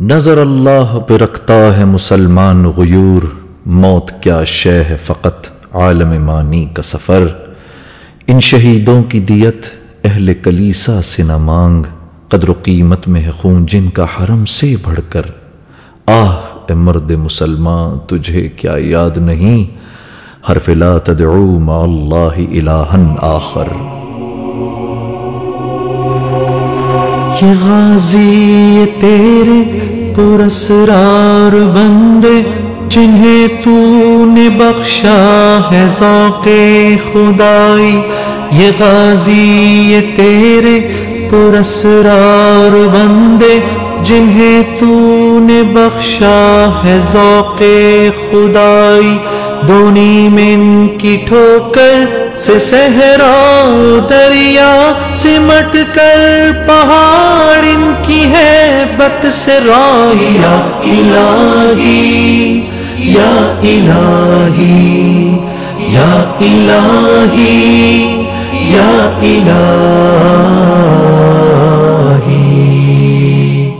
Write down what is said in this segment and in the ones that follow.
نظر اللہ پہ رکھتا ہے مسلمان غیور، موت کیا شے ہے فقط عالم مانی کا سفر۔ ان شہیدوں کی دیت اہل کلیسا سے نہ مانگ، قدر و قیمت میں ہے خون جن کا حرم سے بڑھ کر۔ آہ، اے مرد مسلمان، تجھے کیا یاد نہیں؟ حرف لا تدعو مع اللہ الہن آخر۔ یہ غازی، یہ پرسرار بندے جنہیں تو نے بخشا ہے ذوق خدائی، یہ غازی، یہ تیرے پرسرار بندے جنہیں تو نے بخشا ہے ذوق خدائی۔ دونی میں ان کی ٹھوکر سے صحرا، دریا سمٹ کر پہاڑ ان کی ہے بت سے رایا الہی، یا الہی یا الہی یا الہی۔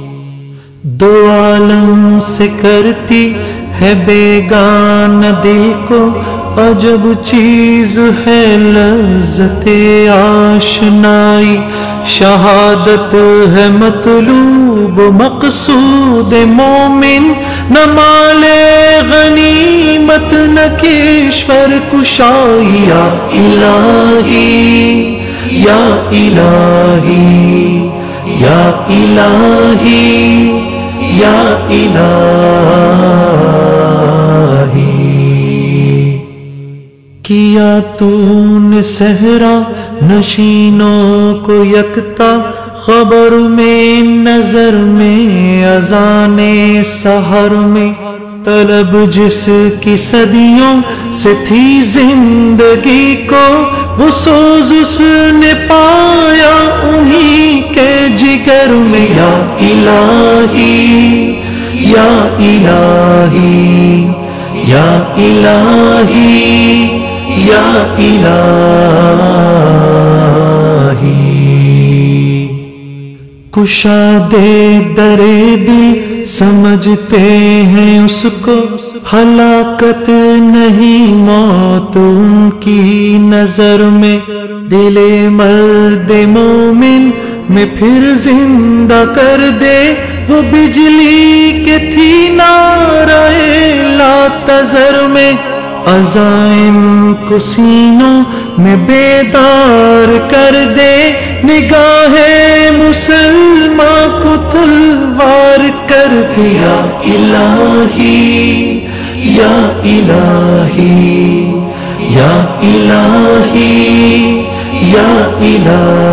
دو عالم سے کرتی ہے بیگان دل کو، عجب چیز ہے لذت آشنائی۔ شہادت ہے مطلوب، مقصود مومن، نہ مال غنیمت، نہ کیشور کشائی یا الہی یا الہی یا الہی یا الہی۔ کیا تو نے صحرا نشینوں کو یکتا، خبر میں، نظر میں، اذان سحر میں۔ طلب جس کی صدیوں سے تھی زندگی کو، وہ سوز اس نے پایا انہی کے جگر میں۔ یا الہی یا الہی یا الہی یا الہی کشا دے درے دل سمجھتے ہیں اس کو۔ ہلاکت نہیں موت ان کی۔ نظر میں دل مرد مومن میں پھر زندہ کر دے۔ وہ بجلی کے تھی نارے لا تذر میں۔ عزائم کو سینوں میں بیدار کر دے نگاہ مسلمان کو تلوار کر دیا الہی، یا الہی یا الہی یا الہی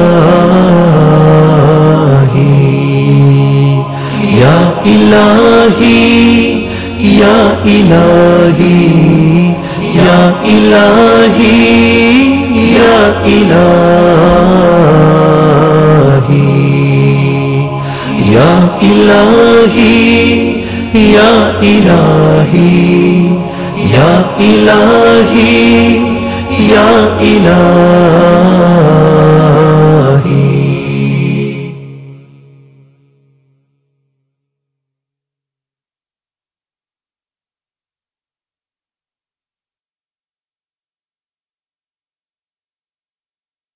یا الہی یا الہی۔ یا الہی یا الہی یا الہی یا الہی یا الہی یا الہی